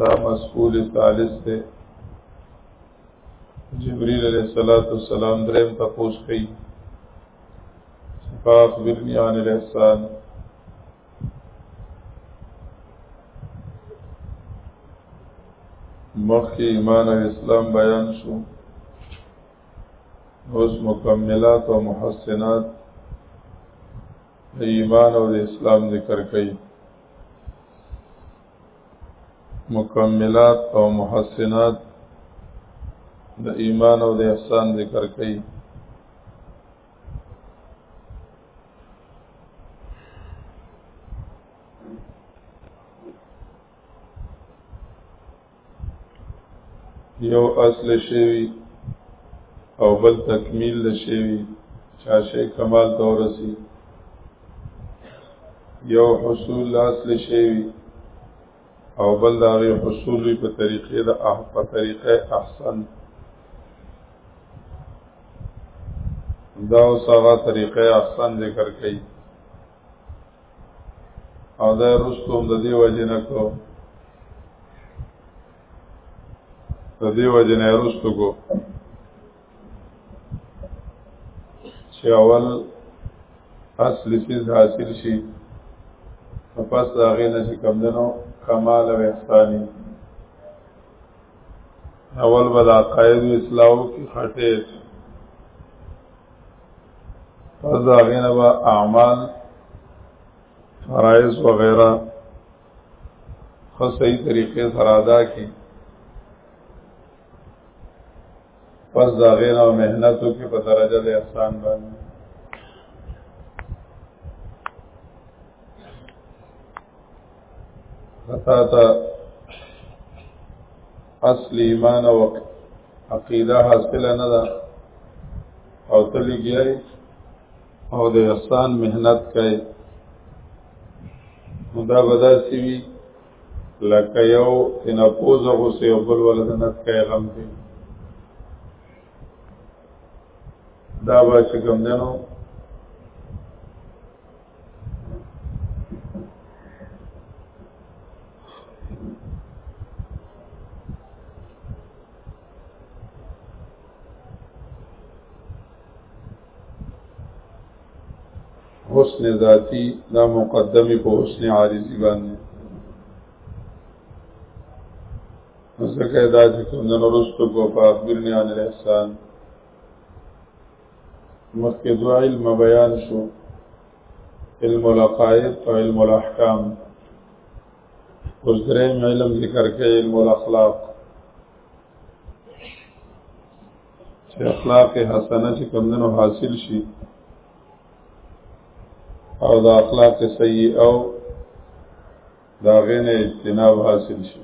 دا مسئول ثالث دی جبريل عليه الصلاة والسلام درم تپوس کئی صفاق برنی عن الإحسان مخی ایمان او اسلام بیان شو اوس مکملات او محسنات د ایمان او د اسلام ذکر کوي مکملات او محسنات د ایمان او د احسان ذکر کوي یو اصل شوی او بل تکمیل د شوی چا شی کمال ته ورسی یو حصول اصل شوی او بل دا غي حصول په طریقې د اح په طریقې احسن دا اوس هغه طریقې احسن ذکر کړي او دا رستم د دې وجه نه کو د دې وجه نه رستو کو چې اول اصل سیز حاصل شي پس دا غي نه چې کم دنو کمال او احسانی اول بلا قائد اسلام کی خټه پس دا غینا با اعمال فرائض وغیرہ خو صحیح طریقې سره ادا کړي پس دا غینا مهنتو کې په درجه د احسان باندې خطا تا اصل ایمان او عقیده حاصل نه ده او تلګیای او د احسان مهنت کوي دا بدا سی وی لکه یو تینا پوز غوسی او بل ولدنت کئی غم دی دا با چکم دنو حسن ذاتی دا مقدمه په حسن عارضی باندې ځکه دا چې کوم نن ورستو کو په اخبرنی عن الاحسان مخکې دوه علم بیان شو علم العقائد او علم الاحکام اوس درېم علم ذکر کوي علم الاخلاق چې اخلاق حسنه چې کمندنو حاصل شي او د اخلاق سیئه او دا غنه اجتناب حاصل شي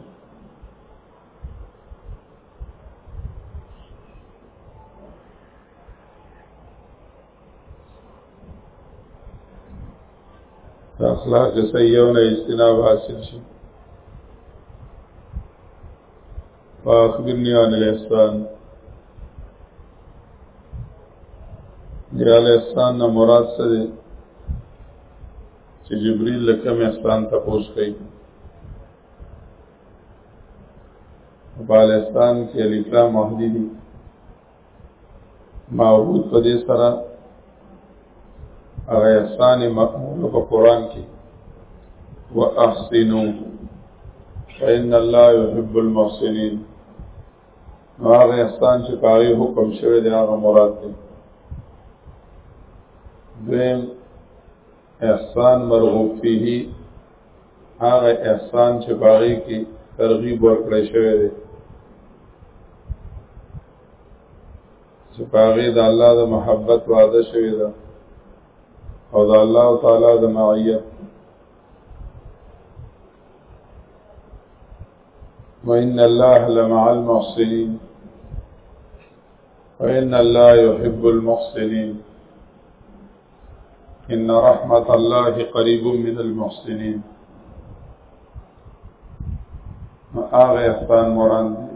اخلاق سیو نه اجتناب حاصل شي فاخبرني عن الاحسان دی علی احسان نه مراد څه دی چې جبريل لکه احسان تاسو کوي افغانستان کې الیکلا مهدی دي معبود په دې سره هغه احسان مقبول په قران کې واحسنوا فإن الله يحب المحسنين هغه احسان چې پاره حکم شوی دی هغه مراد دی دویم احسان مرغوب فيه هغه احسان چې باغی کې ترغیب ورکړی شوی دی چې باغی د الله د محبت وعده شوی ده او د الله تعالی د معیت وإن الله لمع المحسنين وإن الله يحب المحسنين إن رحمة الله قريب من المحسنين آغا احسان مران دي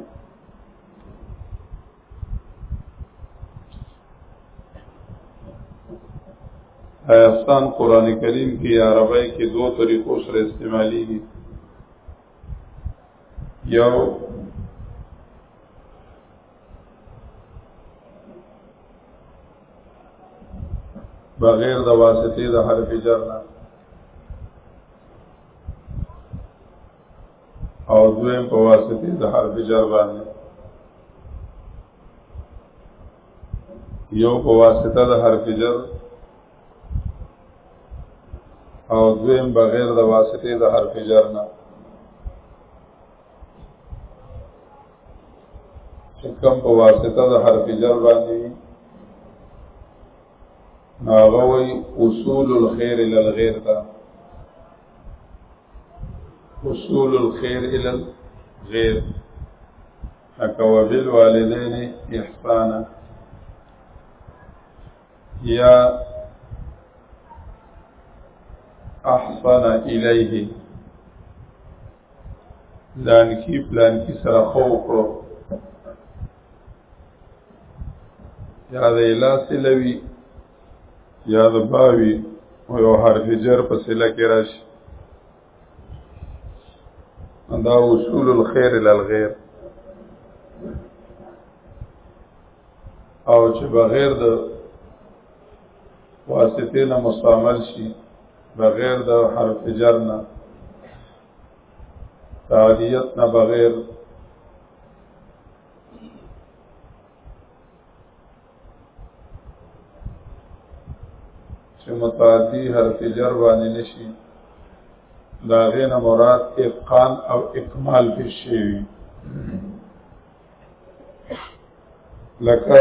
احسان قرآن کریم کی عربی کی دو طریقو سره استعمالی دي یو بغیر د واسطې د حرف جر نه او دویم په واسطې د حرف جر باندې یو په واسطه د حرف جر او دویم بغیر د واسطې د حرف جر نه چې کوم په واسطه د حرف جر باندې هغه وی اصول الخير الى الغير تا اصول الخير الى الغير اکوا بالوالدین احسانا یا احسن الیه پلان کی پلان کی سره خو وکړو یا د الا سلوی یا د باوی او یو حرف جر په سله کې راشي دا اصول الخير للغير او چې بغیر د واسطې نه مستعمل شي بغیر د حرف جر نه تعدیت نه بغیر چې متعدی حرف جر باندې نشي دا غینه مراد اتقان او اکمال پیش شي لکه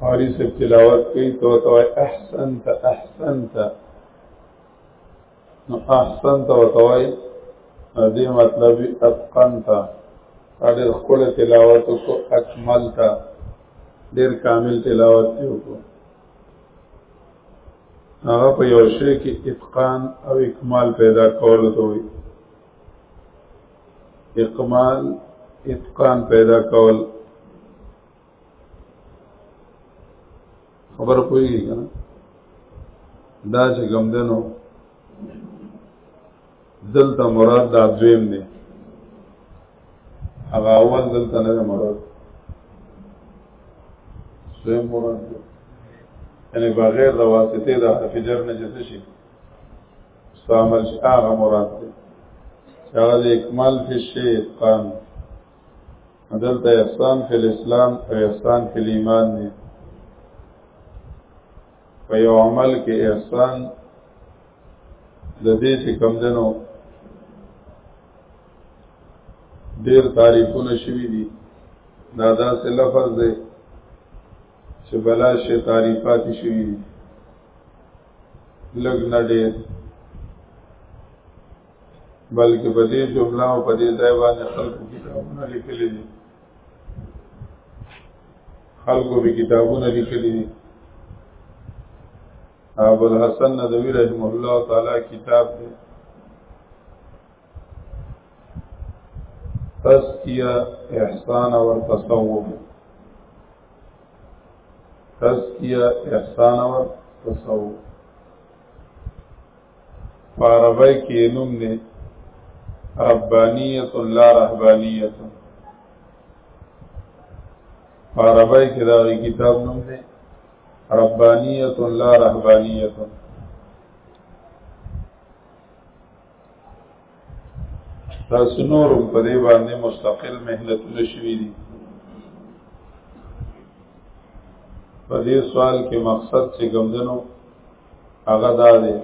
قاری صاحب تلاوت کوي تو تو احسنت احسنت نو احسنت او توای دې مطلب اتقنت ډېر خپل تلاوت کو اکملت ډېر کامل تلاوت یو کو هغه په یو شی کې اتقان او اکمال پیدا کول ته وي اقمال اتقان پیدا کول خبر کوي کنه دا چې کوم دنو دلته مراد دا دویم دی هغه اول دلته نه مراد دویم مراد دی یعنی بغیر د واسطې د حرف جر نه جز شي استعمال شي هغه مراد دی چې هغه د اکمال فی الشیء اتقان دلته احسان فی الاسلام او احسان فی الایمان دی په یو عمل کې احسان د دې چې کم دنو ډیر تعریفونه شوي دي دا داسې لفظ دی چې بلا شي تعریفات شي لګ نه ډېر بلکې په دې جمله او په دې ځای باندې خلکو کتابونه لیکلي دي خلکو به کتابونه لیکلي دي ابو الحسن ندوی رحمه الله تعالی کتاب دی تزکیه احسان او تصوف تزکیه احسان او تصوف فاربای کې نوم نه ربانیت الله رهبانیت فاربای کې دا کتاب نوم نه ربانیت الله رهبانیت تاسو نور په دې باندې مستقل مهنت نشوي دي په دې سوال کې مقصد چې ګمدنو هغه دا دی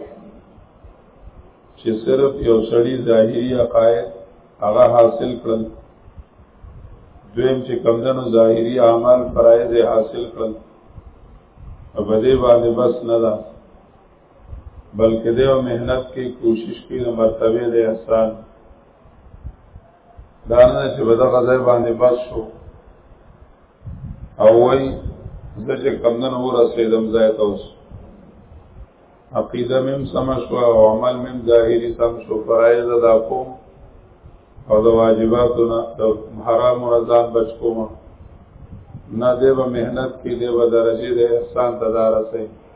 چې صرف یو سړی ظاهري عقاید هغه حاصل کړل دویم چې کمدنو ظاهري اعمال فرایض حاصل کړل په دې باندې بس نه ده بلکې دیو مهنت کې کوشش کې نو مرتبه د احسان دا نه چې په دغه ځای باندې بس شو او وای زه چې کمدن ورسېدم ځای ته اوس عقیده مم سم شو او عمل مم ظاهري سم شو فرایض ادا کوم او د واجباتو نه د حرام رضان بچ کوم نه دیو مهنت کې دیو درجه د احسان تدارسه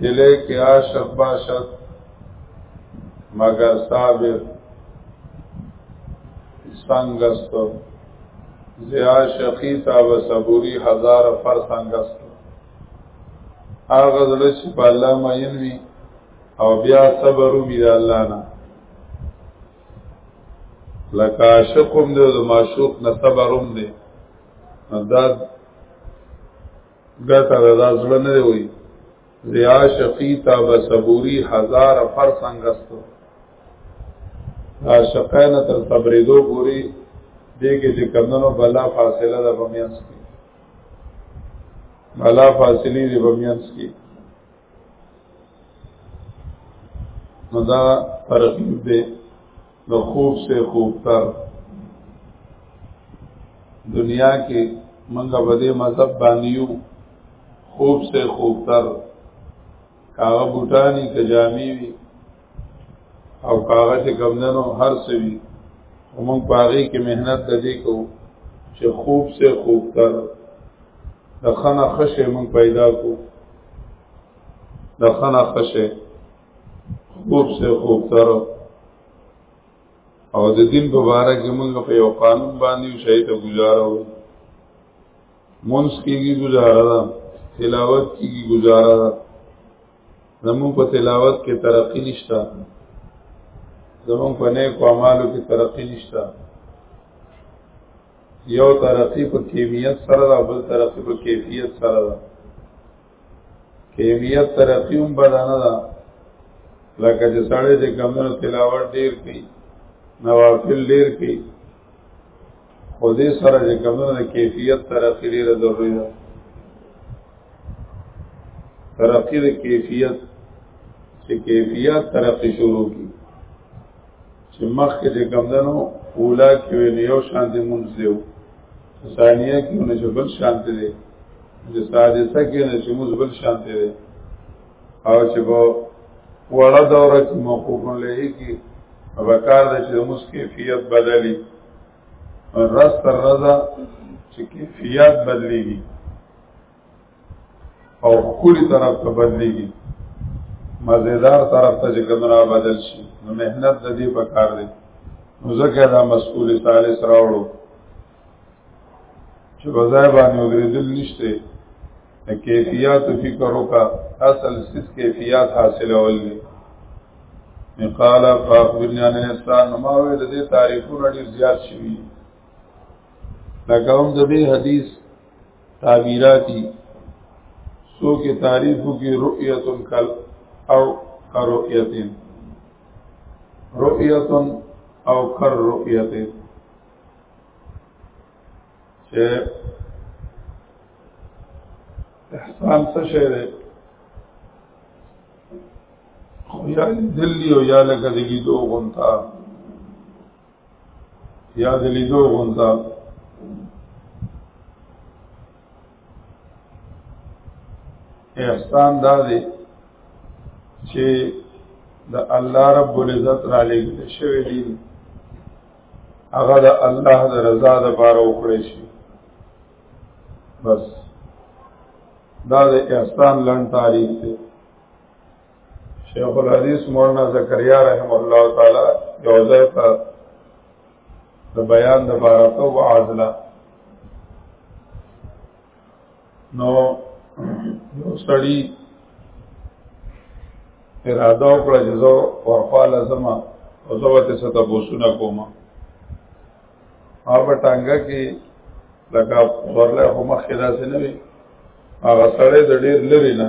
دلې کې عاشق باشد مگر صابر سنگست زیا شقی تا و صبوری هزار فر سنگست آغا زلو چی پا اللہ مین وی او بیا صبرو بی دا اللہ نا لکه عاشق هم دی او د معشوق نه صبر هم دی دا ګټه دا زړه نه وي زیا شقی تا بصبوری هزار پر څنګهستو عاشقان تر صبرېدو پوری دغه چې کمنو بلا فاصله د بمیانس کی بلا فاصله د بمیانس کی نو دا ترغیب دی نو خوب سے خوب تر دنیا کې منګه بده مذهب باندې یو خوب سے خوب تر کاغه بوټانی کجامی وی او کاغه چې کمدنو هر سوي ومن پاغي کې مهنت دې کو چې خوب سے خوب تر د خنا خشه من پیدا کو د خنا خشه خوب سے خوب تر او د دین په باره کې موږ په یو قانون باندې شي ته گزارو مونږ کېږي گزاره تلاوت کېږي گزاره زمون په تلاوت کې ترقی نشتا زمون په نیکو اعمالو کې ترقی نشتا یو ترقی په کیمیت سره ده بل ترقی په کیفیت سره ده کیمیت ترقی هم بدانه ده لکه چې سړی د کمونو تلاوت ډیر کوي نوافل ډیر کوي خو دې سره چې کمونه د کیفیت ترقی ډیره ضروري ده ترقی د کیفیت چې کیفیت ترقی شروع کی چې مخکې چې کمدنو اولا کې ویل یو شان دې مونږ دیو ثانیه کې نه چې بل شان دې دی د سادسه کې نه چې مونږ بل شان دې دی او چې په وړه دوره کې موقوف لري کې ابکار د چې مونږ کیفیت بدلی رس تر رضا چې کیفیت بدلیږي او کلی طرف ته بدلیږي مزیدار طرف ته چې کمرا بدل شي نو مهنت د دې په کار دی نو ځکه دا مسئول ثالث راوړو چې بځای باندې ودرېدل نشته کیفیات فکر وکا اصل سیس کیفیات حاصل اول دی قال فاخبرني عن الانسان ما وی د دې تعریفونه ډیر زیات شوی لکه هم د دې حدیث تعبیراتی سو کې تعریفو کې رؤیت کل او کرؤیت رؤیت او کر رؤیت چې احسان څه شی دی خو یا دلی او یا لکه د لیدو غونتا یا د لیدو غونتا احسان دا دی چې د الله رب العزت را لګل شوی دی هغه د الله د رضا د بار وکړي شي بس دا د احسان لن تاریخ دی شیخ الحدیث مولانا زکریا رحم الله تعالی یو ځای ته د بیان د بارته او عزله نو یو سړی اراده وکړه چې زه ورخواله زما او زه به تاسو ته بوسونه کوم هغه ټانګه کې لکه ورله خو مخکې داسې نه وي هغه سړی د ډېر لري نه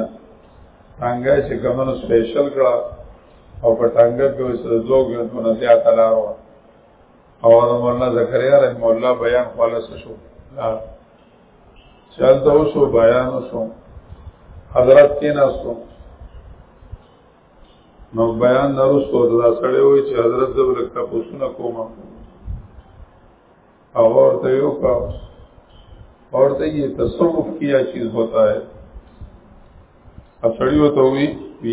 ټانګه چې کومنو سپیشل کړه او په ټانګه کې وسره دوه غنټو نه زیات لار و او مولانا زکریا رحم الله بیان خلاص شو چلته اوسو بیان اوسو حضرت کې ناسو نو بیان نرسو دا سړی وای چې حضرت د ولکتا پوښتنه کومه او ورته یو کا ورته یې تصوف کیا چیز ہوتا ہے اسړی وته وی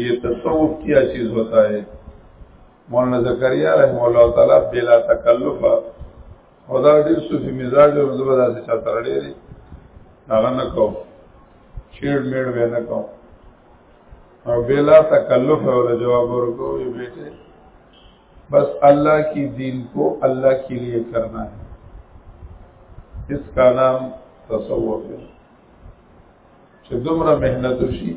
یې تصوف کیا چیز ہوتا ہے مولانا زکریا رحم الله تعالی بلا تکلفه او دا ډېر صوفي مزاج او زبر داسې چا سره ډېر هغه نه کوم چیړ میړ به نه کوم او بلا تکلف او جواب ورکو یې بیٹه بس الله کی دین کو الله کے لیے کرنا ہے اس کا نام تصوف ہے چې دومره مهنت وشي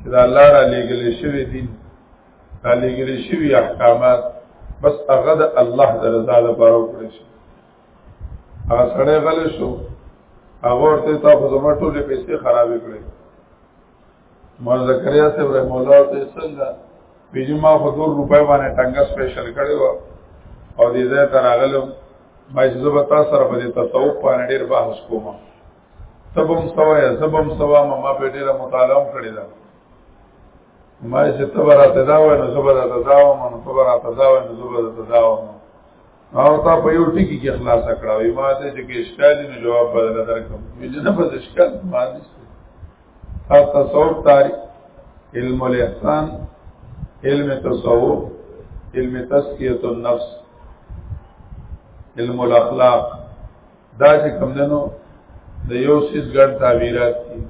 چې دا الله را لېګلې شوی دین لګل شوی احکامات بس هغه د الله د رضا لپاره وکړي شي هغه سره غل شو هغه ورته تاسو زما ټولې پیسې خرابې کړې مور زکریا سے رحم الله ته څنګه بیجی ما خو دور روپای باندې ټنګه سپیشل کړی و او دې ځای ته راغلم ما چې زه به تاسو سره په دې تصوف باندې ډېر بحث کوم تبم سوا یا زبم سوا ما په ډېره مطالعه کړې ده ما چې تبر ته دا وای نو زبر ته دا و نو تبر ته دا وای نو زبر ته دا و او تا په یو ټکی کې خلاص کړه وی ما ته چې اشکال نه جواب بدل درکم چې نه په اشکال ما دې هر تصوف تاریخ علم الاحسان علم تصوف علم تزکیه النفس علم الاخلاق دا چې کوم دنو د یو سیس ګډ تعبیرات دي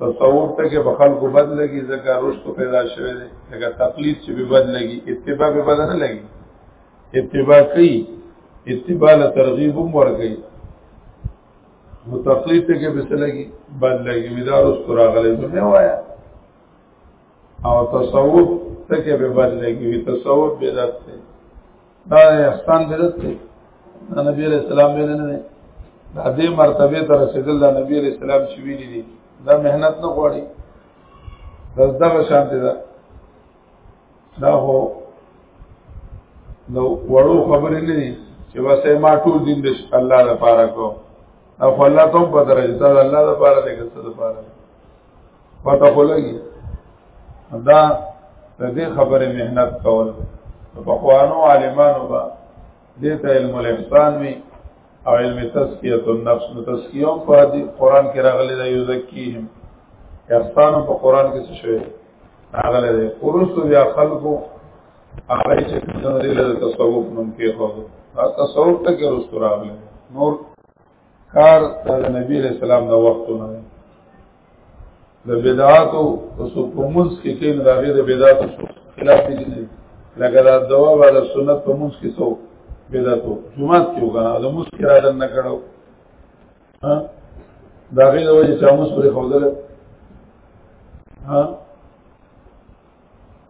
تصور ته کې په خلکو بد لګي ځکه رشد پیدا شوی دی ځکه تقلید چې به بد لګي اتباع به بد نه لګي اتباع کوي اتباع له ترغیب هم ورکړي نو تقلید ته کې به څه لګي بد لګي ودا رشد راغلی نو نه وایا او تصوف ته کې به بد لګي تصوف بدعت دی دا احسان بدت دی نبی علیہ السلام به نه نه دا دې مرتبه ته رسیدل دا نبی علیہ السلام چې ویلي دي دا مهنت نه غواړي بس دا شان دي دا دا هو نو وړو خبرې نه دي چې وسه ما ټول دین د الله لپاره کو او الله ته په درجه دا الله لپاره دې ګټه لپاره پته خلګي دا د دې خبره مهنت کول په خوانو عالمانو با دې ته علم الاحسان وی او علم تزکیه النفس نو تزکیه په دې قران کې راغلي دا یزکیهم احسان په قران کې څه شوی راغلي دی ورسو بیا خلقو هغه چې د تصوف نوم کې خو تصوف ته کې ورسو راغلي نور کار د نبی علیہ السلام د وختونه د بدعاتو او سپومز کې کې نه دغه د بدعاتو خلاف دي نه لکه دا دوا و د سنت په موږ کې سو بدعاتو جمعه کې وګڼه د موږ کې را دن نه کړو ها دا غي د وجه چې موږ پرې خوذل ها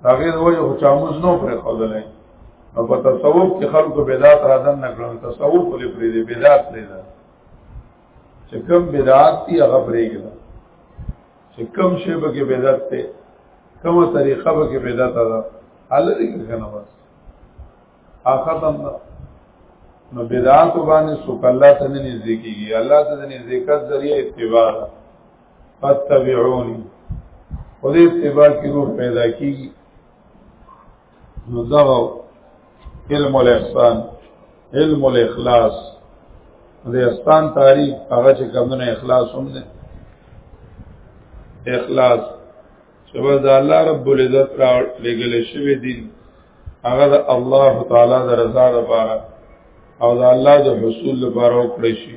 هغه د وجه خو چاموز نو پر خدلې او په تصوف کې خلکو بدعت را دن نه کړو تصوف لري پرې دې بدعت لري دا چې کوم بدعت دی هغه پرېږي دا چې کوم شی به کې بدعت ته کومه طریقه به کې بدعت ده حل دې کنه بس اخدم نو بدعت باندې سوک الله ته نه نږدې کیږي الله ته د نزدېکت ذریعہ اتباع ده فتبعوني او دې اتباع کې روح پیدا کیږي نو دا علم الاحسان علم الاخلاص د احسان تعریف هغه چې کمونه اخلاص هم ده اخلاص چې بس الله رب العزت را لګل شوی دین هغه د الله تعالی د رضا لپاره او د الله د حصول لپاره وکړي شي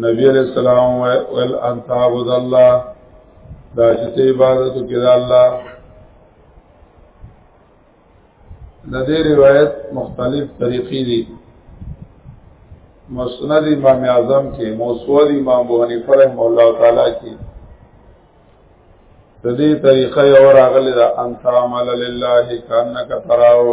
نبی علیہ السلام ویل ان تعبد الله دا چې ته عبادت کې دا الله د دې روایت مختلف طریقې دي مسند امام اعظم کې موصول امام ابو حنیفه رحم الله تعالی کې د دې طریقې اور اغلی دا ان تعمل لله کانک تراو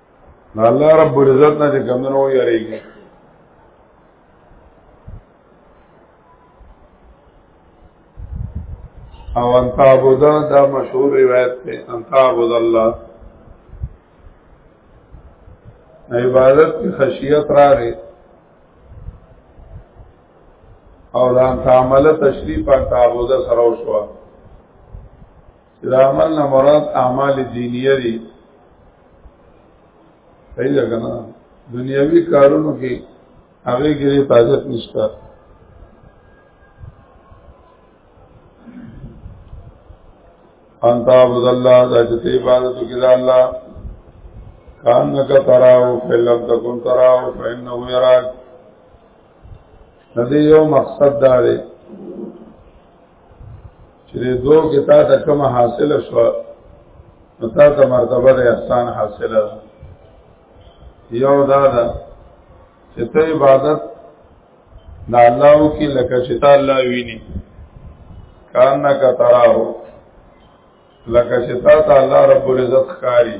نو الله رب العزت نه چې کمونه و یریږي او ان تعبد دا مشهور روایت ته ان تعبد الله عبادت کی خشیت را رہے او دا ان تعمل تشریف ان تعبد سره وشوه دا عمل نه مراد اعمال دینیه دي صحیح ده کنه دنیوي کارونو کې هغه کې حفاظت نشته ان تعبد الله دا چې عبادت کې دا الله کانک تراو فلم تکون تراو فإنه يراك ندی یو مقصد دا دی چې دو کې تا ته کوم حاصل شو نو تا ته مرتبه د احسان حاصل یو دا ده چې ته عبادت د الله کې لکه چې تا الله ویني کان کا تراو لکه چې تا ته الله رب العزت ښکاری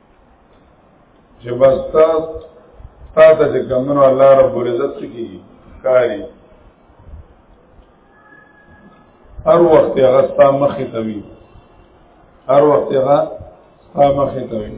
چې بس تا تا ته چې کمنو الله رب العزت کی کاری هر وخت هغه ستا مخې ته وي هر وخت هغه ستا مخې ته وي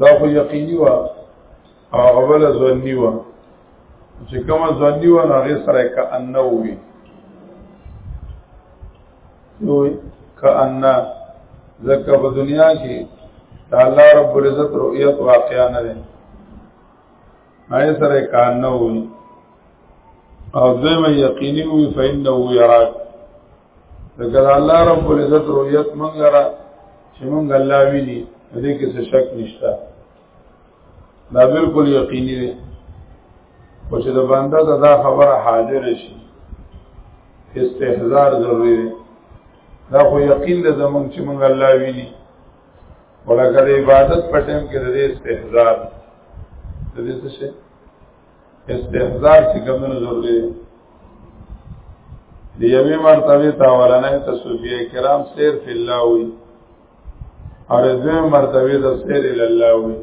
دا خو یقیني و او اول ځنی و چې کوم ځنی و هغه سره ک ان وي نو ک ان زکه په دنیا کې تعالی رب العزت رؤیت واقعا نه ده هغه سره ک ان وي او دوی مې یقیني وي فإنه يراك لکه الله رب العزت رؤیت مونږ لره چې مونږ الله ویني دې کې څه شک نشته دا بالکل یقیني دی او چې د بنده دا, دا خبره حاضر شي استحزار ضروری دی دا خو یقین ده زمونږ چې مونږ الله ویني ولکه د عبادت په ټیم کې د استحزار د دې څه استحضار چې کوم نه ضروري دی یوې مرتبه ته ورنه ته صوفیه کرام سیر فی الله وی او دې مرتبه ته سیر الی الله وی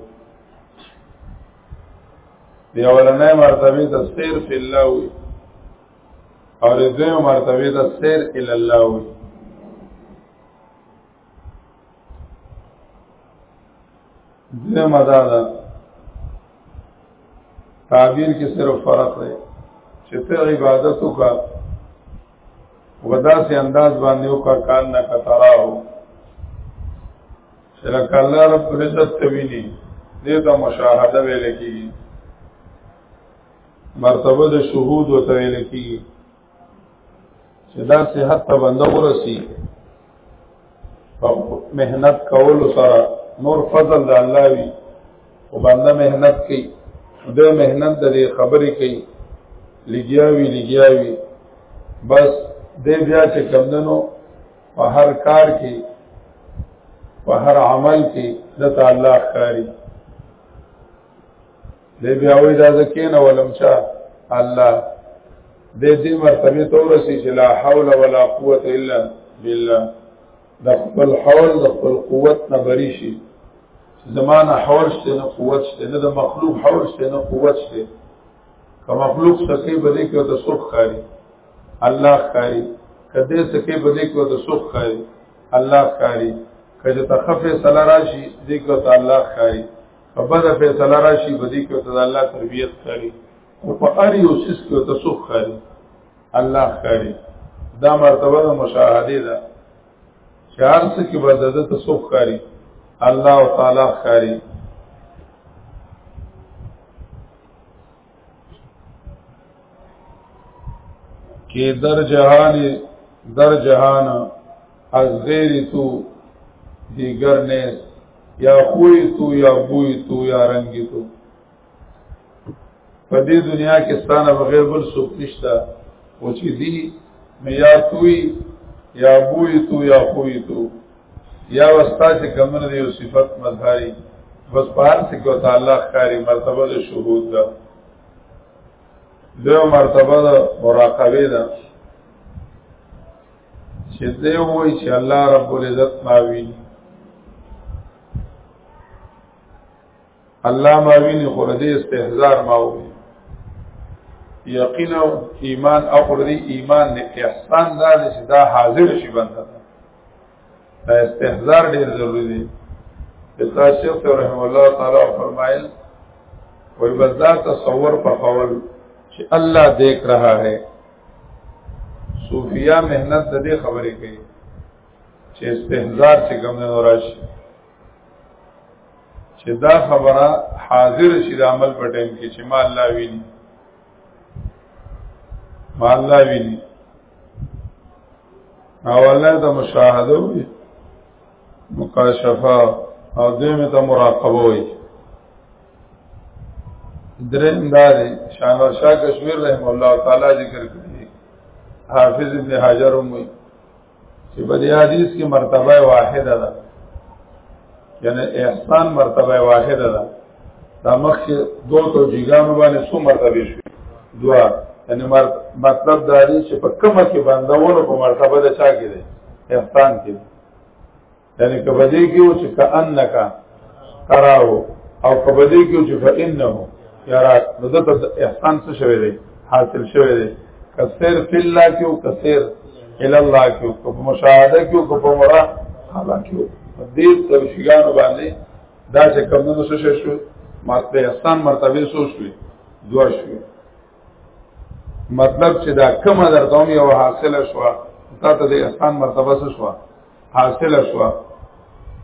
دی ورنه مرتبه ته سیر فی الله وی او دې مرتبه ته سیر الی الله وی دې مدا ده تعبیر کې صرف فرق دی چې ته عبادت وکړه ودا سي انداز باندې وکړه کان نه کتراو شرک الله رب عزت تویني دې ته مشاهده ویل کیږي مرتبه د شهود وته ویل کیږي چې دا صحت ته بنده ورسی په مهنت کول سره نور فضل د الله وی او بنده مهنت کوي د مهنت د خبرې کوي لګیاوی لګیاوی بس دې بیا چې کمندنو په هر کار کې په هر عمل کې د تعالی ښکاری دی بیا وی دا ځکه نه ولم چا الله دې دې مرتبه تورسي چې لا حول ولا قوت الا بالله د خپل حول د خپل قوت نه بری شي زمانه حول شته نه قوت شته نه د مخلوق حول شته نه قوت شته که مخلوق سکه بده کې ته سوخ کاری الله کاری کده سکه بده کې ته سوخ کاری الله کاری کله ته خفه سلا راشي دې کې ته الله کاری په بده فیصله راشي په دې کې ته د الله تربيت کاری او په اړ یو سیس کې ته سوخ کاری الله کاری دا مرتبه د مشاهده ده چې هر څه کې به د ته سوخ کاری الله تعالی کاری کې در جهان در جهان از غیر تو دیگر نیست یا خوی تو یا بوی تو یا رنگی تو په دې دنیا کې ستانه بغیر بل څوک نشته او چې دی یا توی یا بوی تو یا خوی تو یا وستا چې کمنه دی او صفت مظهری بس پار سے کو تعالی خاری مرتبه د شهود ده دو مرتبه د مراقبه ده چې دی وای چې الله رب العزت ماوی الله ما ویني خو دې استهزار ما وي یقینا ایمان او دې ایمان نه احسان دا چې دا حاضر شي بنده دا استهزار ډیر ضروری دی اتا شیخ رحم الله تعالی فرمایل وای بس دا تصور په قول چې الله دیکھ رہا ہے صوفیا محنت دې خبرې کوي چې استهزار څخه ګمنه راشي چې دا خبره حاضر شي د عمل په ټیم کې چې ما الله ویني ما الله ویني او الله ته مشاهده وي مکاشفه او دیمه ته مراقبه وي درم داري شانور شاه کشمیر رحم الله تعالی ذکر کړی حافظ ابن حجر وموي چې په دې حدیث کې مرتبه واحده ده یعنی احسان مرتبه واحده ده دا مخکې دوه توجیهګانو باندې څو مرتبه شوې دوا یعنی مطلب دا دی چې په کومه کې بندولو په مرتبه د چا کې دی احسان کې دی یعنی کبدی کیو چې کأنک تراو او کبدی کیو چې فإنه یراک نو دته احسان څه شوی دی حاصل شوی دی کثیر فی الله کیو کثیر الی الله کیو کو مشاهده کیو کو په مرا حالا کیو دې توشیګانو باندې دا چې کمونو څه شو ماته احسان مرتبه سوچ کړی دوه شوی مطلب چې دا کمه درته هم یو حاصله شوه تا ته د احسان مرتبه څه شوه حاصله شوه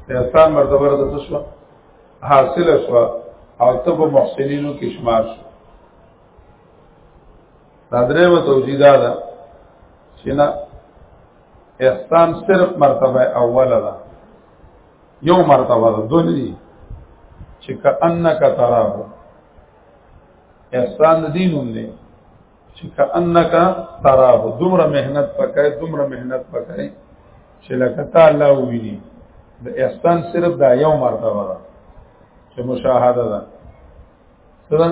د احسان مرتبه راته څه شوه حاصله شوه او ته په محسنینو کې شمار شو دا درېمه توجیه دا ده چې نه احسان صرف مرتبه اوله ده یو مرتبه ده دونی چې کأنک تراه احسان د دین هم دی چې کأنک تراه دومره مهنت پکای دومره مهنت پکای چې لکه تا الله ویني د احسان صرف دا یو مرتبه ده چې مشاهده ده سره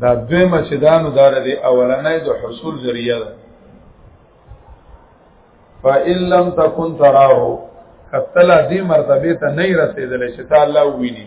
دا دوی مچدانو دار دی اولنې د حصول ذریعہ ده فإِن لَّمْ تَكُن تَرَاهُ کتل دې مرتبه ته نه رسیدل چې تا الله ویني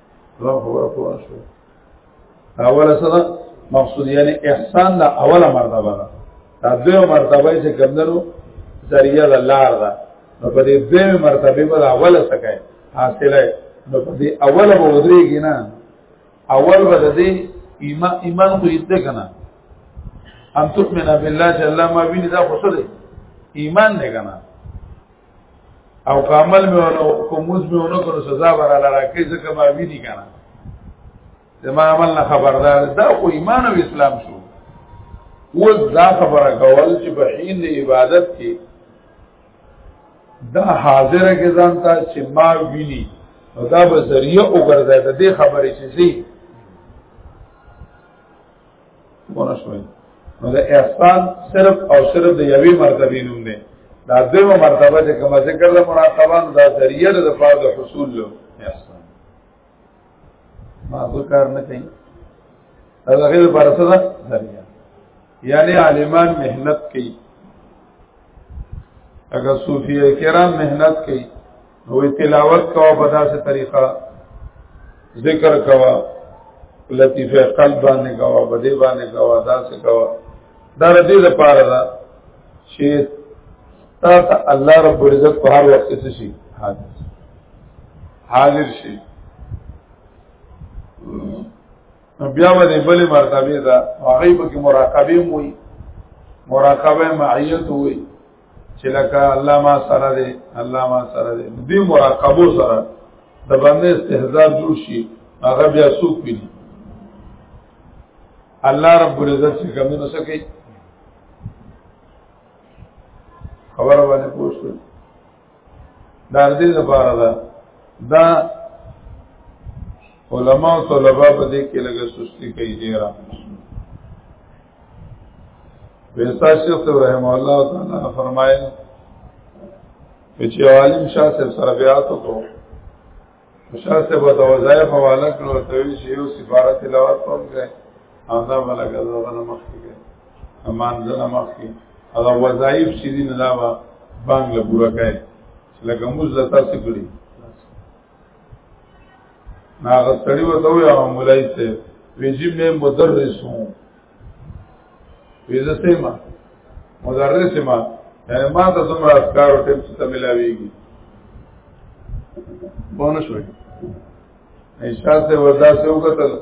دا خبره پوه شو اوله سره مقصود یعنی احسان دا اوله مرتبه ده دا دوه مرتبه چې کمندرو ذریعہ د لار ده نو په دې دوه مرتبه باندې اوله سکه حاصله نو په دې اوله به ودرېږي نه اول به دې ایمان ایمان خو یې کنه ان تؤمن بالله جل ما ویني دا خو څه دی ایمان نه کنه او کامل مې ونو کوموز مې ونو کړو سزا ورا لاره کې ځکه ما وی دي کنه زما عمل نه خبردار دا خو ایمان او اسلام شو اوس دا خبره کول چې په حین عبادت کې دا حاضر کې ځان ته چې ما ویلی او دا به ذریعہ وګرځي د دې خبرې چې زی ونه شوي نو د احسان صرف او صرف د یوې مرتبه نوم دی دا دغه مرتبه چې کوم ذکر له مراقبه دا ذریعہ د پاره د حصول له احسان ما څه کار نه کوي دا غیر پر څه ده ذریعہ یعنی عالمان مهنت کوي اگر صوفیه کرام مهنت کوي او تلاوت کوا په داسې طریقه ذکر کوا لطیفه قلب باندې کوا بده باندې کوا داسې کوا دا دې لپاره دا چې تا ته الله رب عزت په هر وخت کې شي حاضر حاضر شي بیا باندې بلې مرتبه دا هغه په کې مراقبه وي مراقبه معیت وي چې لکه الله ما سره دی الله ما سره دی دې مراقبو سره د باندې استهزاء جوړ شي هغه بیا سوق وي الله رب العزت څخه کوم نو سکی خبره باندې پوښتنه دا دې لپاره ده دا علما او طلبه په دې کې لګه سستی کوي ډیره ویستا شیخ صاحب رحم الله تعالی فرمایل چې عالم شاه صاحب سره بیا ته کو شاه صاحب د وظایف حواله کړو ته وی چې یو سفارت لوات کوم کړي او دا ولا غزا نه مخ کیږي امان زنه مخ کی هغه وظایف چې دین علاوه بانګ له پورا کړي لکه موږ د تاسو کړی نا غسړی و دوی او مولای سے ویجی میں مدرس ہوں ویزه سیما مدرس ما یعنی ما ته زمرا اسکار او ټیم څه ملاویږي بونه شوې ایشا سے وردا سے وکتل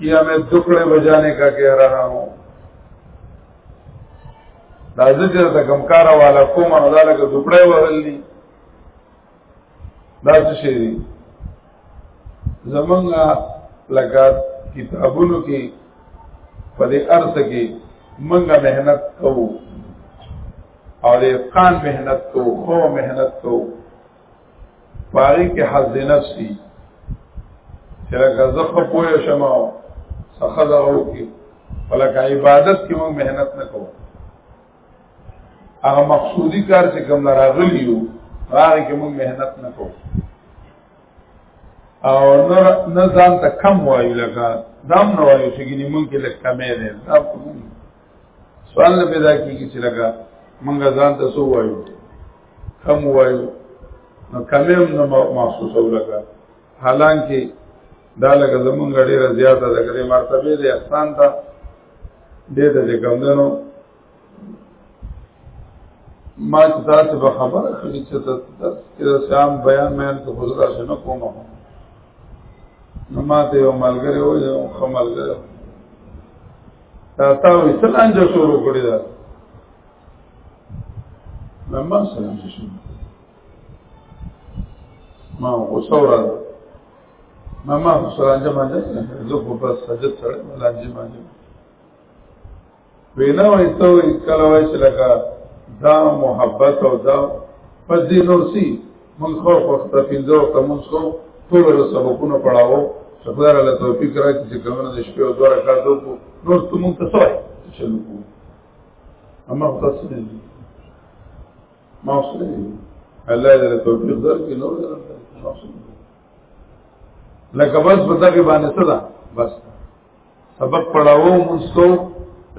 کیا میں دکڑے بجانے کا کہہ رہا ہوں دا ذکر ته کمکارا والا کومه غزاله کې دکړې وهلې دا څه شي دي زمونږه لکه کتابونو کې په دې ارث کې مونږه مهنت کوو او دې قان مهنت کوو خو مهنت کوو پاره کې حظ نفس دي چې لکه زه خو پوه شم او څخه دا وکي ولکه عبادت کې مونږ مهنت نه کوو هغه مقصودی کار چې کوم راغلی یو هغه کې موږ مهنت نه کوو او نه ځان ته کم وایو لکه دام نه وایو چې ګینه موږ کې لکه کمې ده دا سوال نه پیدا کیږي چې لکه موږ ځان ته سو وایو کم وایو نو کمې هم نه محسوسو لکه حالانکه دا لکه زمونږ ډیره زیاته ده کړې مرتبه دې احسان ته دې ته چې کوم دنو ما چې تاسو به خبره کړې چې تاسو کې د سام بیان مې ته حضور شنو کوم نو ما ته یو ملګری و یو خملګری تا تا وې سلام جو شروع کړی دا نو ما سلام شروع ما غوسه وراله ماما سرانجه باندې زه په پس سجد سره لانجه باندې وینا وای ته کله وای چې لکه دا محبت او دا پس دې نور سي من خو وخت پینځو ته من خو ټول له سبقونو پڑھاو خدای له توفیق راکړي چې کومه د شپې او دوه رکعاتو کو نور ته مونږ ته سوای شنو کو اما تاسو نه ما اوس الله دې توفیق درکړي نور درکړي لکه بس په دغه باندې څه ده بس سبق پڑھاو مونږ کو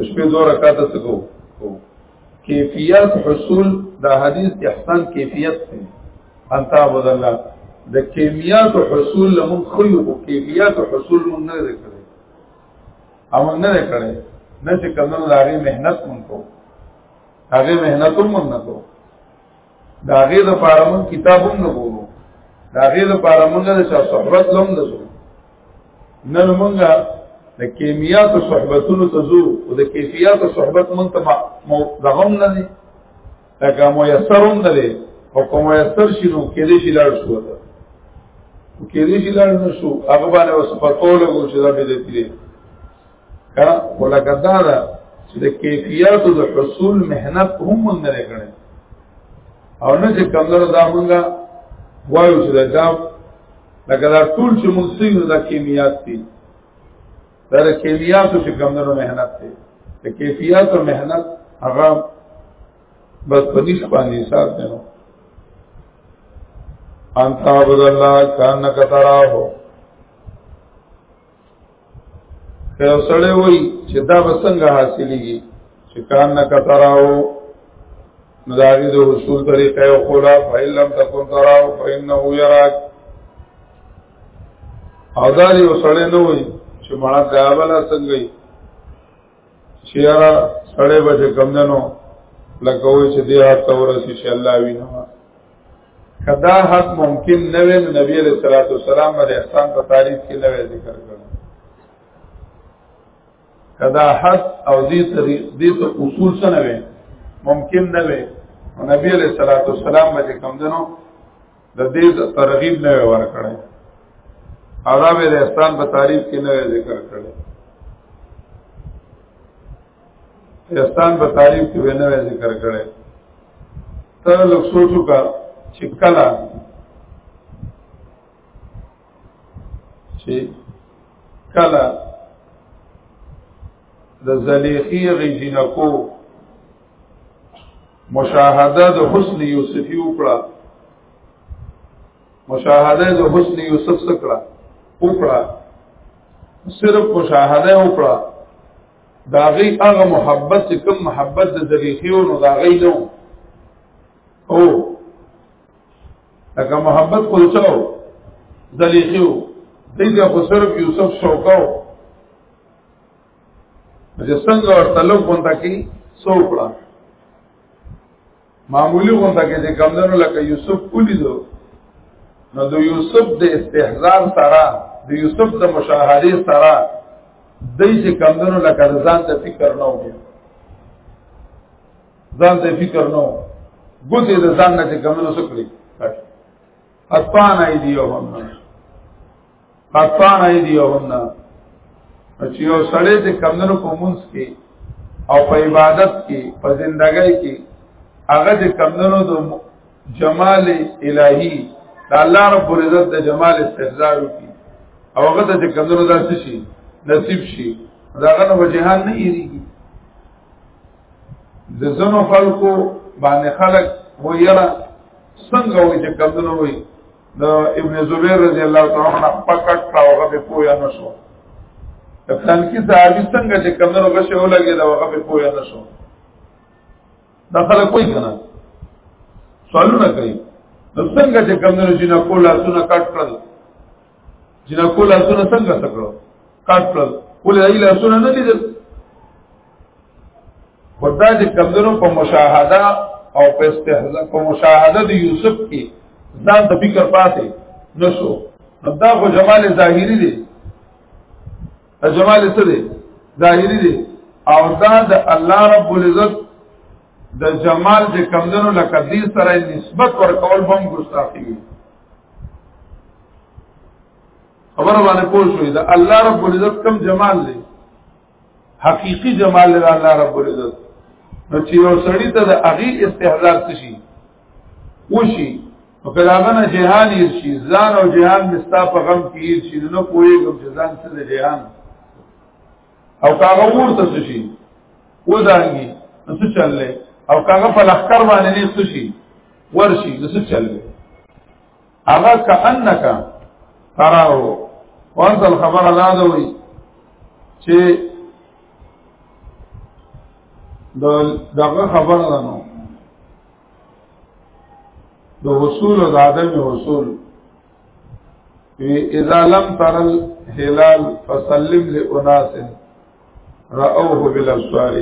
شپې دوه رکعات څه کو کیفیت حصول دا حدیث احسان کیفیت دی انت عبد الله د کیمیات حصول لمون خو کو کیفیت حصول مونږ نه ذکر امر نه کړي نه چې کمنو داغي مهنت مونږ کو هغه مهنت مونږ نه کو دا غیر د پاره مون کتابوم نه وو دا غیر د پاره مون نه چې صحبت لوم نه زو نن مونږه د کیمیات صحبتونو ته زو او د کیفیات صحبت مون ته مغم نه دي لکه میسرون نه دي او کوم میسر شي نو کې دې شي لاړ شو ته کې دې شي لاړ نه شو هغه باندې وسپتول کو چې دا به دې کا ولکه دا ده چې د کیفیت د حصول مهنت هم مونږ نه کړي او نه چې کمزور دا مونږه وایو چې دا جام لکه دا ټول چې مونږ سي نو دا کیمیات دي دا د کیمیاتو چې کمزور مهنت دي د کیفیت او مهنت هغه بس په دې باندې حساب دی نو ان تعبد الله کانک تراه که سړی وای چې دا به څنګه حاصلېږي چې کان نه کتراو نو دا غي د اصول طریقې او خلا فإلم تکون تراو فإنه يراك او دا یو سړی نه وای چې مړه دابلا څنګه وي چې را سړی به کم دنو لکه وای چې دې هات تورسي چې الله وینه کدا حق ممکن نه وي نو نبی علیہ الصلوۃ والسلام د احسان په تعریف کې نه ذکر کړ کدا حق او دې طریق دې ته اصول څه نه وي ممکن نه وي او نبی علیہ الصلوۃ والسلام باندې کم دنو د دې ترغیب نه ورکړي عذاب احسان په تعریف کې نه ذکر کړي احسان په تعریف کې ونه ذکر کړي تر لږ سوچو کا چې کلا چې کلا د زلیخی غجینکو مشاهده د حسن یوسفی وکړه مشاهده د حسن یوسف سکړه وکړه صرف مشاهده وکړه دا غي هغه محبت چې کوم محبت د زلیخیو نو دا غي نو او هغه محبت کو چاو زلیخیو دغه خو صرف یوسف شوکاو چې څنګه ورته لوګون تکي سوکړه معمولی غونډه کې چې کمندونو لکه یوسف ولیدو نو د یوسف د استحزار سره د یوسف د مشاهده سره دای چې کمندونو لکه ځان ته فکر نه وکړي ځان ته فکر نه ګوتې د ځان نه چې کمندونو سکړي اطفان ایدیو هم قطان ایدیهن چې یو سړی د کمنو په مونږ کې او په عبادت کې په ژوندۍ کې هغه د کمنو د جمال الهی د الله رب العزت د جمال استحضار کی او هغه د کمنو داس شي نصیب شي داغه نو جهان نه یریږي د زنو خلکو باندې خلک ویرا څنګه وي چې کمنو وي د ابن زبیر رضی الله تعالی عنہ پکټ کا هغه په پویا نشو د تنکی صحابي څنګه چې کمنو غشه ولګي دا هغه په پویا نشو دا خلک کوئی کنه سوالونه کوي د څنګه چې کمنو جنا کولا سونه کټ کړل جنا کولا سونه څنګه سکړو کټ کړل ولې ایله سونه نه لیدل خدا چې کمدنو په مشاهده او په استحضاء په مشاهده د یوسف کې ځان د فکر پاتې نشو دا خو جمال ظاهری دی جمال څه دی ظاهری دی او دا د الله رب العزت د جمال چې کمدنو لکه دې سره نسبت ورکول هم ګستاخی وي خبر باندې پوه شوې دا الله رب العزت کم جمال دی حقيقي جمال له الله رب العزت نو چې یو سړی ته د اغي استحضار شي وشي او کلاغنه جهان یې شي ځان او جهان مستا په غم کې یې شي نو کوی کوم چې ځان څه د جهان او کاغه ورته شي ودانګي نو څه چللې او کاغه په لخر باندې نه شي ورشي نو څه چللې هغه کأنک تراو وانزل خبر ادا دوی چې د دغه خبر ده نو د وصول او د عدم وصول اذا لم تر الهلال فسلم لاناس راوه بالابصار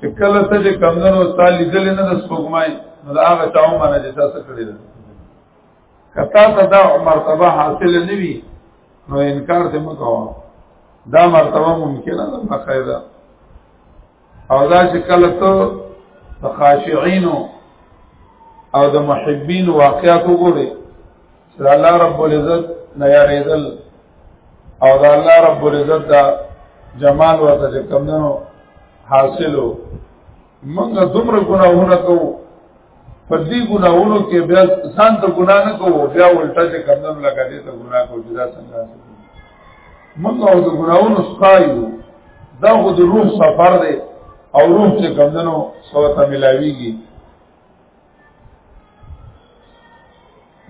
چې کله څه چې کمزنو تا لیدل نه د سپوږمۍ نو دا هغه چاو باندې چې تاسو کړی ده کتا ته دا مرتبه حاصل نه وي نو انکار ته مکوه دا مرتبه ممکنه ده په خیره او دا چې کله ته د خاشعين او د محبين واقعات وګوري چې د الله رب العزت نه یارېدل او د الله رب العزت دا جمال ورته چې کمدنو حاصلو موږ دومره ګناهونه کوو په دې ګناهونو کې بیا ځان ته ګناه نه کوو بیا ولټه چې کمدنو لګا دې ته ګناه کوو چې دا څنګه موږ او د ګناهونو ستایو دا خو د روح سفر دی او روح چې کمدنو سوته ملاویږي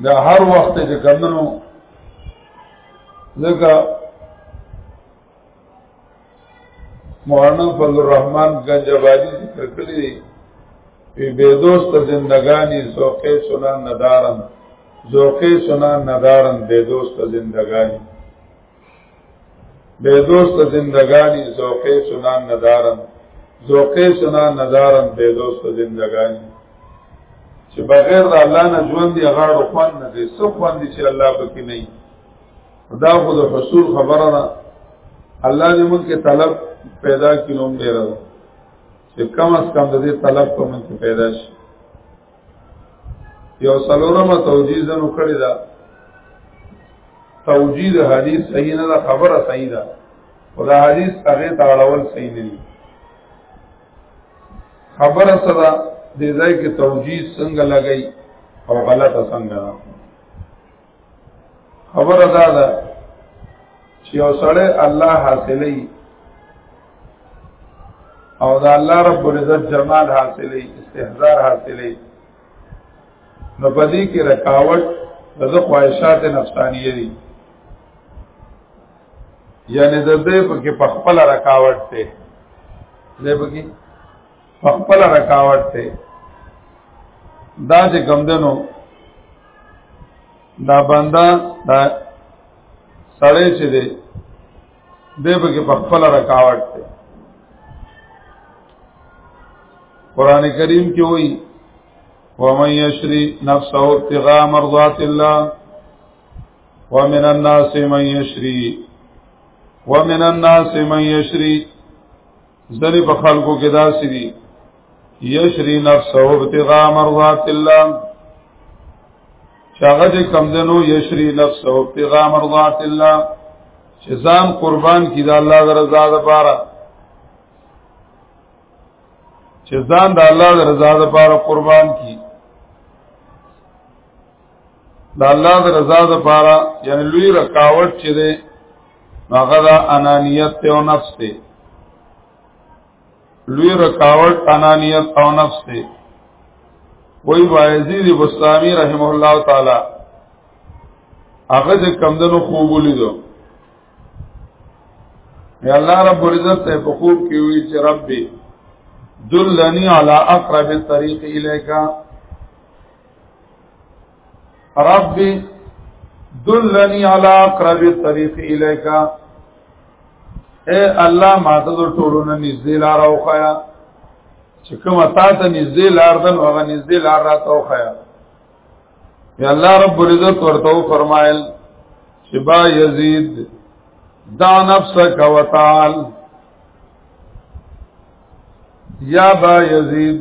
دا هر وخت چې کمنو لکه مولانا فضل الرحمن گنج آبادی ذکر کړی دی په بيدوست زندگانی ذوقه سنن ندارن ذوقه سنن ندارن بيدوست زندگانی به دوست زندگانی ذوقه سنان ندارم ذوقه سنان ندارم به دوست زندگانی چې بغیر د الله نه ژوند دی غاړو خوان نه دی څو خوان دي چې الله پکې نه دا خو د حصول خبره ده الله دې موږ کې طلب پیدا کینوم ډیر ده چې کم از کم د دې طلب په موږ کې پیدا شي یو سلورمه توجیه زنو کړی دا توجیه د حدیث صحیح نه ده خبره صحیح ده او دا حدیث هغه تاړول صحیح نه دی خبره صدا د ځای کې توجیه څنګه لګی او غلطه څنګه خبر ادا ده چې یو سړی الله حاصلې او دا الله رب العزت جمال حاصلې استحضار حاصلې نو پدې کې رکاوټ د خواهشات نفسانیه دي یعنی د دې په کې په خپل رکاوټ ته دې په کې خپل رکاوټ ته دا چې کمدنو دا بندا دا سړی چې دی دی به کې په خپل رکاوټ ته قران کریم کې وایي ومن یشری نفسه ابتغاء مرضات الله ومن الناس من یشری ومن الناس من یشری ځنې په خلکو کې داسې دي یشری نفسه ابتغاء مرضات الله چاغه دې کمزنو یشری نفسه ابتغاء مرضات الله چې ځان قربان کړي د الله د رضا لپاره چې ځان د الله د رضا لپاره قربان کړي د الله د رضا لپاره یعنی لوی رکاوټ چې ده هغه د انانیت ته او نفس ته لوی رکاوټ انانیت او نفس ته وای وایزید بستامی رحم الله تعالی هغه چې کمندونو خوب ولیدو یا الله رب العزت ته په خوب کې وی چې ربي دلني علی اقرب الطريق اليک رب دلنی علی اقرب الطريق الیک اے الله ما ته د ټولو نه نږدې لار او خیا چې کوم تا ته نږدې لار دن هغه نږدې لار را ته خیا یا الله رب العزت ورته فرمایل چې با یزید دا نفسک وتعال یا با یزید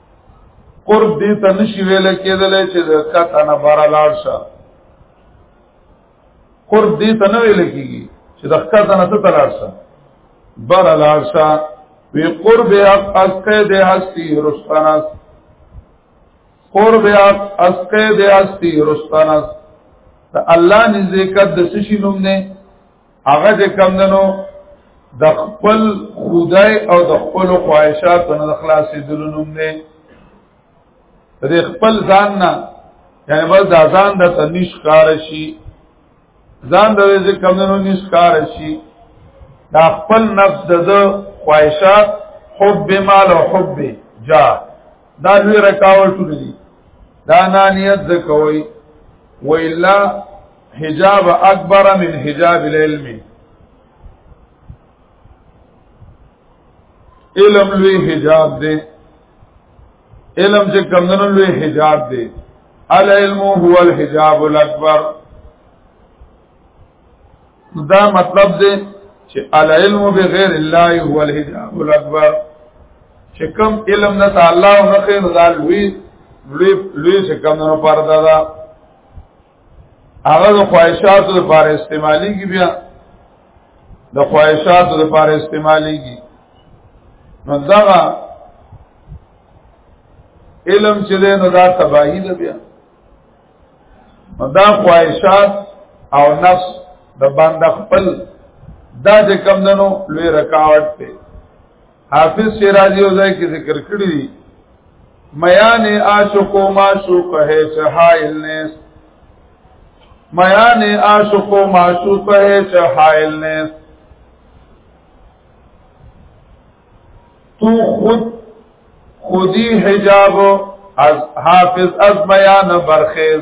قرب دې ته نشي ویل کېدل چې د کته نه بار لاړ شه قرب دې ته نه ویل کېږي چې د کته نه ته لاړ شه بار لاړ شه وی قرب اق اسقه دې هستی رستانس قرب اق اسقه دې هستی رستانس ته الله نزدېکت د سشي نوم نه هغه چې کم دنو د خپل خدای او د خپل خواهشاتو نه خلاصې دلونوم نه د خپل ځان نه یعنی بس د ځان د تنیش کار شي ځان د دې کم دنو نش کار شي دا خپل نفس د خواهشات حب مال او حب جا دا لوی رکاوټونه دي دا نانیت زکوي ویلا حجاب اکبر من حجاب العلم علم لوی حجاب دی علم چې کمندونو لوی حجاب دی العلم هو الحجاب الاکبر دا مطلب دی چې العلم بغیر الله هو الحجاب الاکبر چې کم علم نه تعالی او نه خیر ځال وی لوی لوی څه کمندونو پردا ده هغه د خواهشاتو لپاره استعمالي کی بیا د خواهشاتو لپاره استعمالي کی نو دا علم چې ده نو دا تباہی ده بیا نو دا خواهشات او نفس د باندې خپل دا چې کم دنو لوی رکاوټ ته حافظ شیرازی او ځای کې ذکر کړی دی میان عاشقو معشوق ہے چہائل نیس میان عاشقو معشوق ہے چہائل نیس تو خود خودی حجاب از حافظ از میان برخیز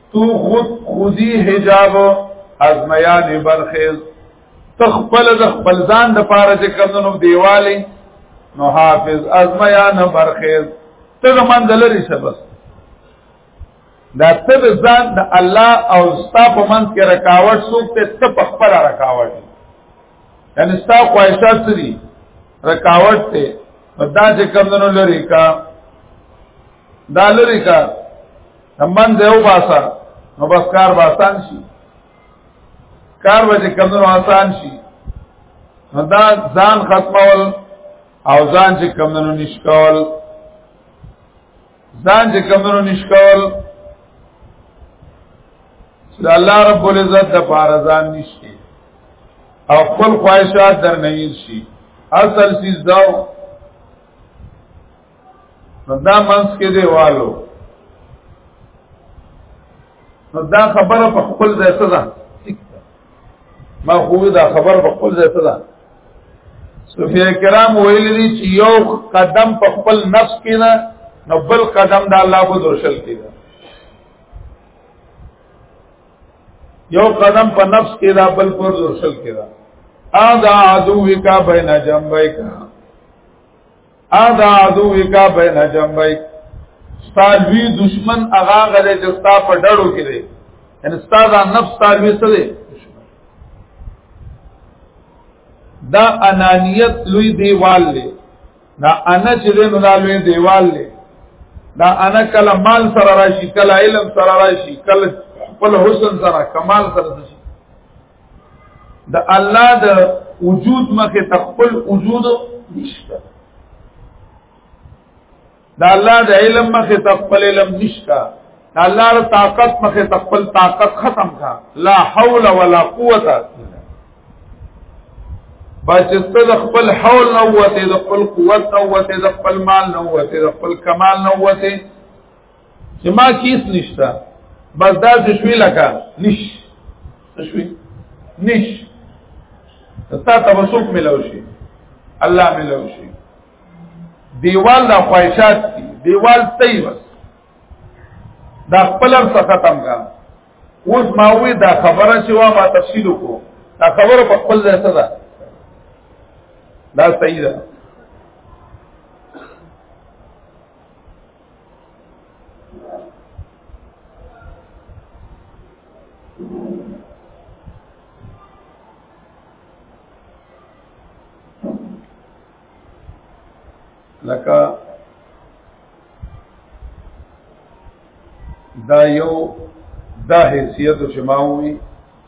تو خود خودی حجاب از میان برخیز تخپل د خپل ځان د پاره چې کمونو دیواله نو حافظ از میان برخیز ته زمان دلری سبس دا ته ځان د الله او ستا په منځ کې رکاوټ څوک ته ته په خپل رکاوټ یعنی ستا خواهشات سری رکاوټ ته دا چې کمونو لری کا دا لري کا من دی او باسا نو بس کار به آسان شي کار به کمونو آسان شي نو دا ځان ختمول او ځان چې کمونو نشکول ځان چې کمونو نشکول چې الله رب العزت د پاره ځان نشته او خپل خواهشات در نه شي اصل چیز دا نو دا منس کې دی والو نو دا خبره په خپل ځای څه ده ما خو دا خبر په خپل ځای څه ده صوفیا کرام ویل دي چې یو قدم په خپل نفس کې نه نو بل قدم د الله په درشل کې ده یو قدم په نفس کې ده بل پر درشل کې ده ادا عدو کا بین جنبای کا ادا عدو کا بین جنبای ستالوی دشمن اغا غلې چې ستا په ډړو کې دی ان ستا دا نفس ستالوی څه دی دا انانیت لوی دیوال دی دا انا چې نو دا لوی دیوال دی دا انا کله مال سره راشي کله علم سره راشي کله خپل حسن سره کمال سره شي د الله د وجود مخه تخپل وجود نشته د الله د علم مخه تخپل علم نشته د الله د طاقت مخه تخپل طاقت ختم کا لا حول ولا قوت بس ته د خپل حول نو وته د خپل قوت نو وته د خپل مال نو وته د خپل کمال نو وته چې ما کیس نشته بس دا چې شوی لکه نش شوی نش تا تبسوک ملو شي الله ملو شي دیوال دا خواهشات کی دیوال تی بس دا خپلر څخه ختم کا اوس ما وی دا خبره چې وا ما تفصیل کو دا خبره په خپل ځای څه ده دا صحیح ده لکه دا یو دا حیثیت چې ما وی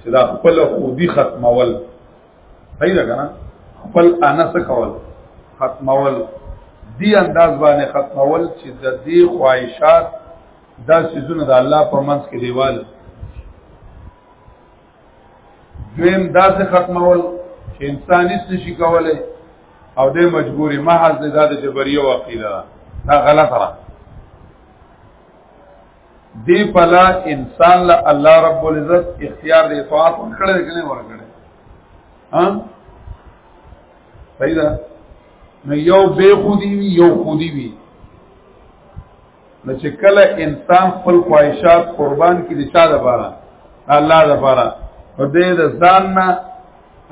چې دا خپل خودي ختمول صحیح ده کنه خپل انا څه کول ختمول دی انداز باندې ختمول چې د دې خواهشات دا سيزونه د الله په منځ کې دیوال دویم دا څه ختمول چې انسان هیڅ نشي کولای او د مجبوري محض د جبري او عقیده دا غلطه دی پلا انسان له الله رب العزت اختیار دی طاعت ورکړي کنه ورکړي ها پیدا نو یو بے خودی وی یو خودی وی نو چې کله انسان خپل خواهشات قربان کړي د چا لپاره الله لپاره په دې د ځان نه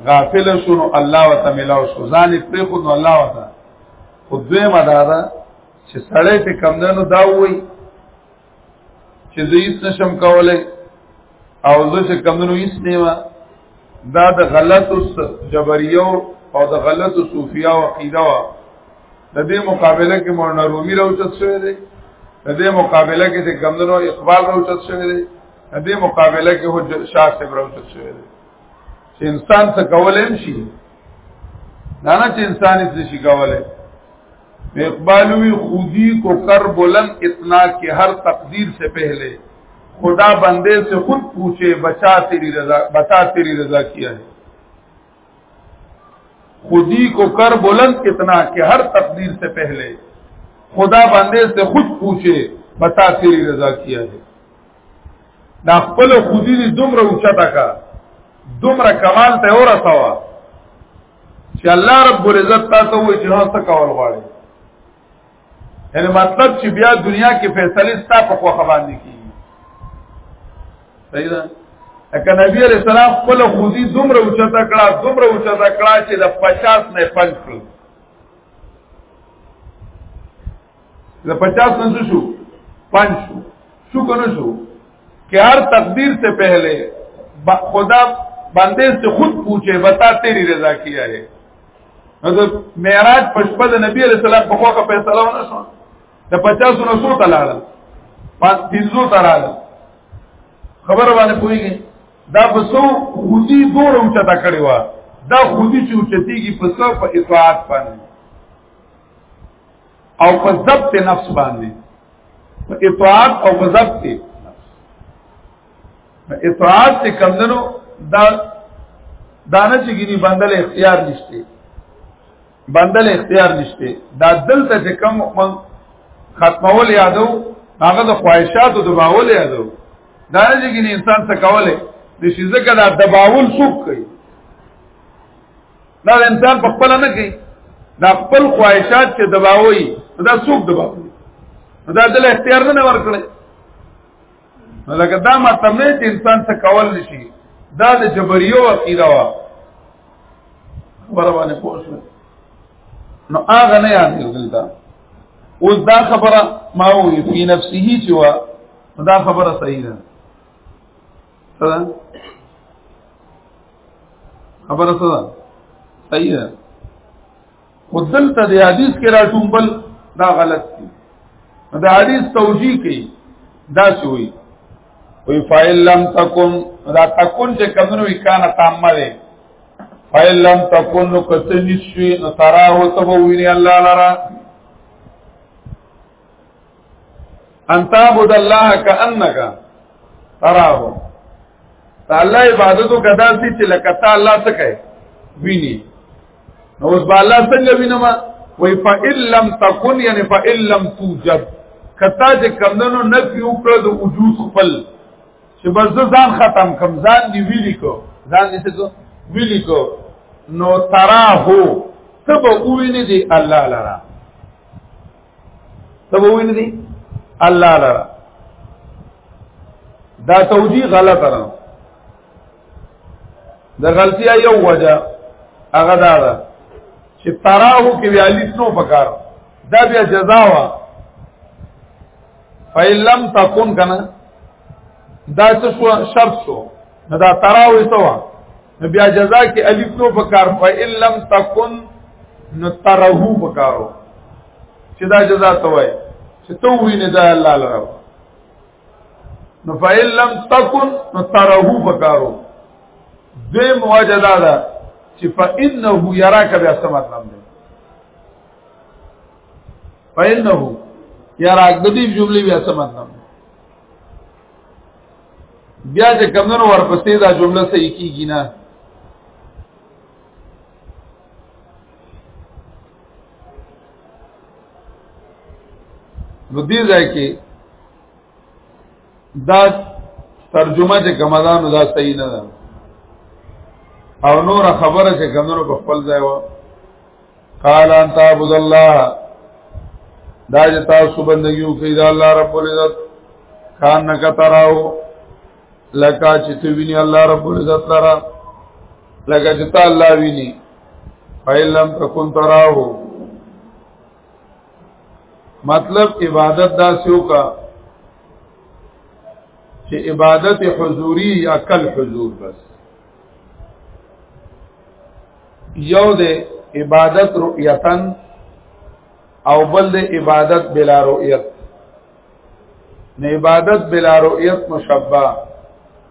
غافل شونو الله وتعالى ملاو شو ځان پرې خو نو الله وتعالى خو دوی مدارا چې سړی په کمدنو دا وای چې زه هیڅ نشم کولای او زه چې کمدنو هیڅ نه ما دا د غلط جبریو او د غلط صوفیا او عقیده وا د دې مقابله کې مولانا رومي راوچت شوی دی د دې مقابله کې د کمدنو اقبال راوچت شوی دی د دې مقابله کې هو شاه صاحب راوچت شوی دی چې انسان څه کولای شي دا نه چې انسان هیڅ نشي کولای اقبال وی خودی کو کر بلند اتنا کہ ہر تقدیر سے پہلے خدا بندے سے خود پوچھے بچا تیری رضا بتا تیری رضا کیا ہے خودی کو کر بلند اتنا کہ ہر تقدیر سے پہلے خدا بندے سے خود پوچھے بتا تیری رضا کیا ہے دا خپل خودی دی دومره اوچتا کا دومره کمال ته ورسوا چې الله رب العزت تاسو وې چې هڅه کول غواړي یعنی مطلب چې بیا دنیا کې فیصله ستا په خو باندې کیږي صحیح ده اکه نبی علیہ السلام خپل خودي دومره اوچته کړه دومره اوچته کړه چې د 50 نه 5 کړ د 50 نه شو 5 شو شو کنه شو کہ ہر تقدیر سے پہلے خدا بندے سے خود پوچھے بتا تیری رضا کیا ہے مطلب معراج پشپه د نبی علیہ السلام په خوخه فیصله ونه شو د 50 نه سو تلاله پات پینځو تراله خبر باندې پويږي دا بسو خودي دور اوچتا کړي وا دا خودي چې اوچتيږي په سر په اطاعت باندې او په ضبط نفس باندې په اطاعت او په ضبط په اطاعت کې کمندنو دا دانه چې ګینی بندل اختیار نشته بندل اختیار نشته دا دلته چې کم من ختمول یادو هغه د خواهشاتو دباول یادو دا چې ګینی انسان څه کوله د شي ځکه دا دباول څوک کوي دا انسان په خپل نه کوي دا خپل خواهشات چې دباوي دا څوک دباوي دا دل اختیار نه ورکړي لکه دا ما تمه چې انسان څه کول نشي دا د جبريو عقیده وا خبره باندې پوښتنه نو هغه نه یاد دلته اوس دا خبره ما وی په نفسه چې وا دا خبره صحیح ده سره خبره سره صحیح ده خودل ته د حدیث کې را ټومبل دا غلط دي دا حدیث توجیه کوي دا شوی وی فایل لم تکون دا تکون چې کمنو وکانه تامه ده فایل لم تکون نو کته نشوي نو تراه ته ویني الله لرا ان تعبد الله کانک تراه الله عبادت کدا سي چې لکه تا الله څه کوي ویني نو اوس با الله څنګه وینم وای فإِن لَّمْ تَكُنْ یعنی فإِن لَّمْ تُوجَدْ کتا چې کمندونو نه پیو کړ د وجود خپل چې بس ځان ختم کم ځان دی ویلی کو ځان دې څه کو ویلی کو نو تراه تب اوینه دی الله لرا ته ووینې دي الله لرا دا توجیه غلط نه د غلطی یو وجه هغه دا ده چې تراو کې بیا لیس نو پکار دا بیا جزا وا فیلم تکون کنه دا څه شرط شو نه دا تراوي سوا بیا جزا کې الف نو پکار په ان لم تکن نو ترهو پکارو چې دا جزا سوای چې تو وینې دا الله لره نو فإن لم تکن نو ترهو پکارو دوی مواجدا ده چې فإنه يراك بیا څه مطلب دی فإنه يراك د دې جملې بیا څه مطلب بیا چې کمنو ورپسې دا جمله صحیح کیږي نه نو دې ځای کې دا ترجمه چې کومه ده نو دا صحیح نه ده او نور خبره چې کمنو په خپل ځای و قال ان تعبد الله دا چې تاسو بندګیو کوي دا الله رب العزت کان نه کتراو لکه چې تو ویني الله رب العزت لرا لکه چې تا الله ویني فیلم تکون تراو مطلب عبادت دا سیو کا چې عبادت حضوری یا کل حضور بس یو د عبادت رؤیتن او بل د عبادت بلا رؤیت نه عبادت بلا رؤیت مشبہ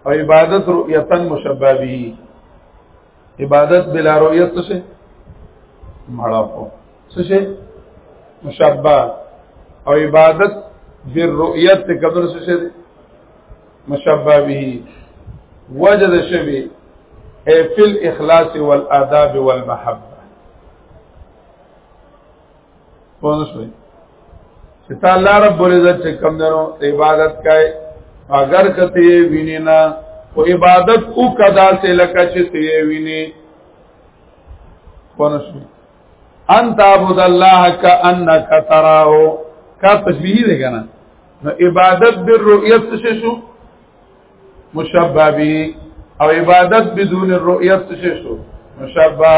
او عبادت رؤیتن مشبہ به عبادت بلا رؤیت څه مړه په څه مشبہ او عبادت بالرؤیت کبر څه مشبه به وجد شبه اي في الاخلاص والاداب والمحبه پوښتنه چې تعالی رب العزت چې کم درو عبادت کوي اگر کته ویني نه او عبادت او کدا سے لکه چې ته ویني پوښتنه ان تعبد الله کانک تراه کا تشبیه دی کنه نو عبادت بالرؤیت څه شو مشبہ به او عبادت بدون الرؤیت څه شو مشبہ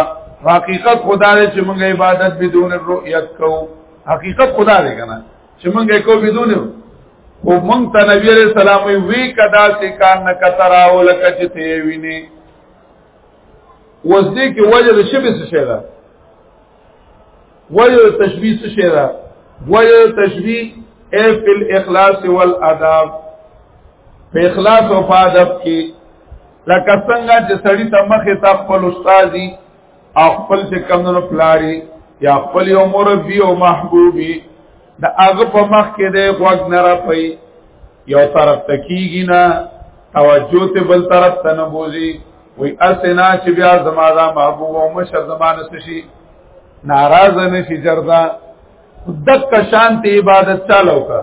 حقیقت خدا دې چې موږ عبادت بدون الرؤیت کوو حقیقت خدا دې کنه چې موږ کو بدون او موږ ته نبی عليه السلام وی کدا سي کان نه کترا او لکه چې ته ویني وځي کې وجه شبه څه شي وایو تشبیه څه شی ده وایو تشبیه ای فی الاخلاص والاداب په اخلاص او ادب کې لکه څنګه چې سړی ته مخه ته خپل استادي او خپل چې کمونو پلاری یا خپل یو مربي او محبوبي د هغه په مخ کې دی غوږ نه راپي یو طرف تکیږي نه توجه ته بل طرف ته نه بوزي وی اسنا چې بیا زما دا محبوب او مشر زمانه سشي ناراض نه شي جردا دک شانتی عبادت چالو کا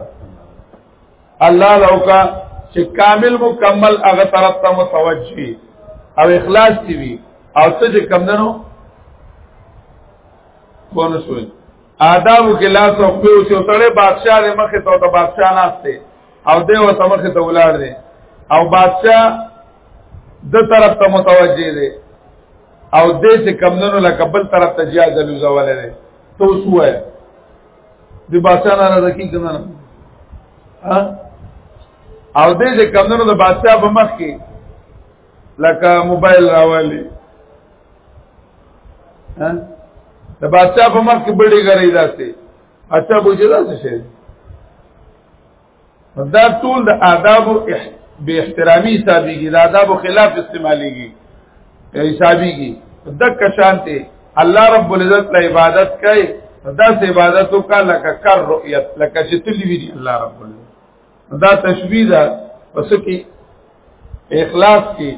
الله لو کا چې کامل مکمل هغه طرف ته متوجي او اخلاص دی وی او څه چې کم دنو کونه شوی آدابو کې لاس او پیو چې سره بادشاہ دې مخه ته ته بادشاہ ناشته او دی و تمخه ته ولاړ دی او بادشاہ د طرف ته متوجه دی او دې چې کمندونو لا قبل طرف ته جیا دلوزه ولري تو سوې د بادشاہ نه راځي کنه ها او دې چې کمندونو د بادشاہ په مخ کې لکه موبایل راوالي ها د بادشاہ په مخ کې بډې غړې داسې اچھا بوجه داسې شي دا ټول د آداب به احترامي حسابيږي د آداب خلاف استعماليږي حسابيږي د کشانته الله رب العزت له عبادت کوي دا سه عبادت وکړه لکه کر رؤیت لکه چې تللی وی الله رب العزت دا تشبیه ده پس کې اخلاص کې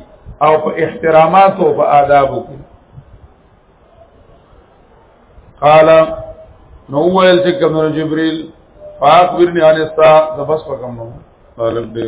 او په احترامات او په آدابو کې قال نو ویل چې کوم جبريل فاخبرني عن الساعه د بس په کوم نو طالب دی